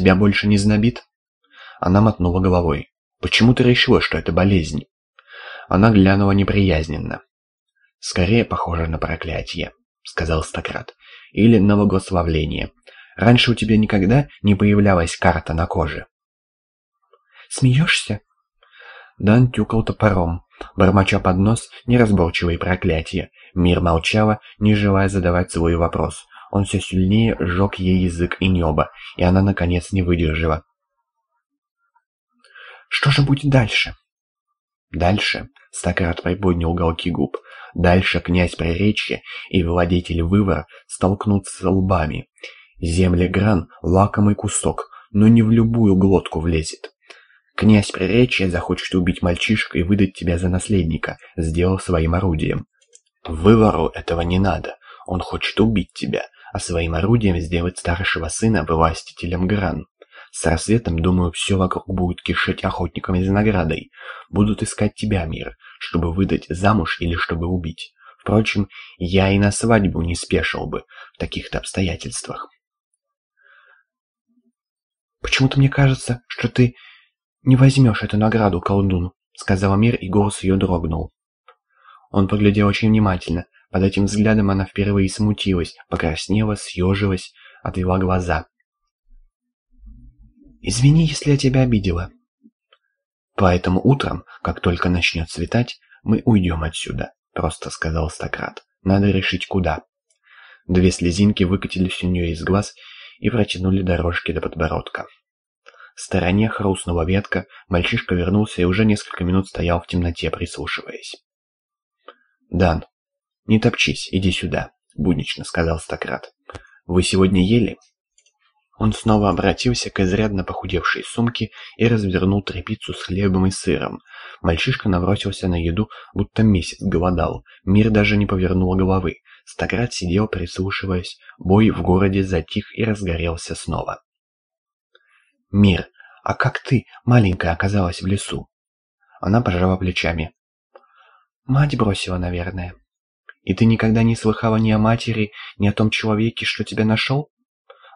Тебя больше не знобит?» Она мотнула головой. «Почему ты решила, что это болезнь?» Она глянула неприязненно. «Скорее похоже на проклятие», — сказал Стократ. «Или на благословление. Раньше у тебя никогда не появлялась карта на коже». «Смеешься?» Дан тюкал топором, бормоча под нос неразборчивые проклятия. Мир молчала, не желая задавать свой вопрос. Он все сильнее сжег ей язык и небо, и она, наконец, не выдержала. «Что же будет дальше?» «Дальше?» — Стократ приподнял уголки губ. «Дальше князь Приречья и владетель Вывор столкнутся лбами. Земля Гран — лакомый кусок, но не в любую глотку влезет. Князь Приречья захочет убить мальчишку и выдать тебя за наследника, сделав своим орудием. Вывору этого не надо. Он хочет убить тебя, а своим орудием сделать старшего сына властителем Гран. С рассветом, думаю, все вокруг будет кишеть охотниками за наградой. Будут искать тебя, мир, чтобы выдать замуж или чтобы убить. Впрочем, я и на свадьбу не спешил бы в таких-то обстоятельствах. «Почему-то мне кажется, что ты не возьмешь эту награду, колдун», — сказала Мир, и голос ее дрогнул. Он поглядел очень внимательно. Под этим взглядом она впервые смутилась, покраснела, съежилась, отвела глаза. «Извини, если я тебя обидела». «Поэтому утром, как только начнет светать, мы уйдем отсюда», — просто сказал Стократ. «Надо решить, куда». Две слезинки выкатились у нее из глаз и протянули дорожки до подбородка. В стороне хрустнула ветка, мальчишка вернулся и уже несколько минут стоял в темноте, прислушиваясь. «Дан, не топчись, иди сюда», — буднично сказал Стократ. «Вы сегодня ели?» Он снова обратился к изрядно похудевшей сумке и развернул тряпицу с хлебом и сыром. Мальчишка набросился на еду, будто месяц голодал. Мир даже не повернул головы. Стократ сидел, прислушиваясь. Бой в городе затих и разгорелся снова. «Мир, а как ты, маленькая, оказалась в лесу?» Она пожала плечами. «Мать бросила, наверное». «И ты никогда не слыхала ни о матери, ни о том человеке, что тебя нашел?»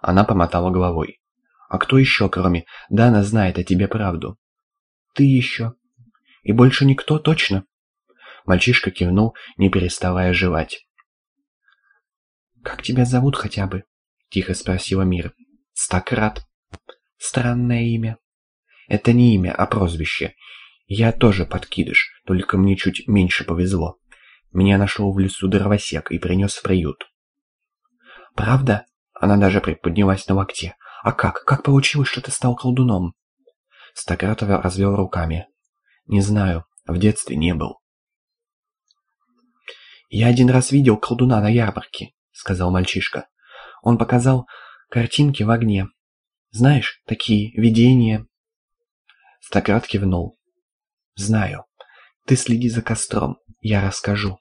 Она помотала головой. «А кто еще, кроме Дана, знает о тебе правду?» «Ты еще». «И больше никто, точно?» Мальчишка кивнул, не переставая жевать. «Как тебя зовут хотя бы?» — тихо спросила Мир. «Стократ». Странное имя. Это не имя, а прозвище. Я тоже подкидыш, только мне чуть меньше повезло. Меня нашел в лесу дровосек и принес в приют. Правда? Она даже приподнялась на локте. А как? Как получилось, что ты стал колдуном? Стократов развел руками. Не знаю, в детстве не был. «Я один раз видел колдуна на ярмарке», — сказал мальчишка. Он показал картинки в огне. Знаешь, такие видения...» Стократ кивнул. «Знаю. Ты следи за костром, я расскажу».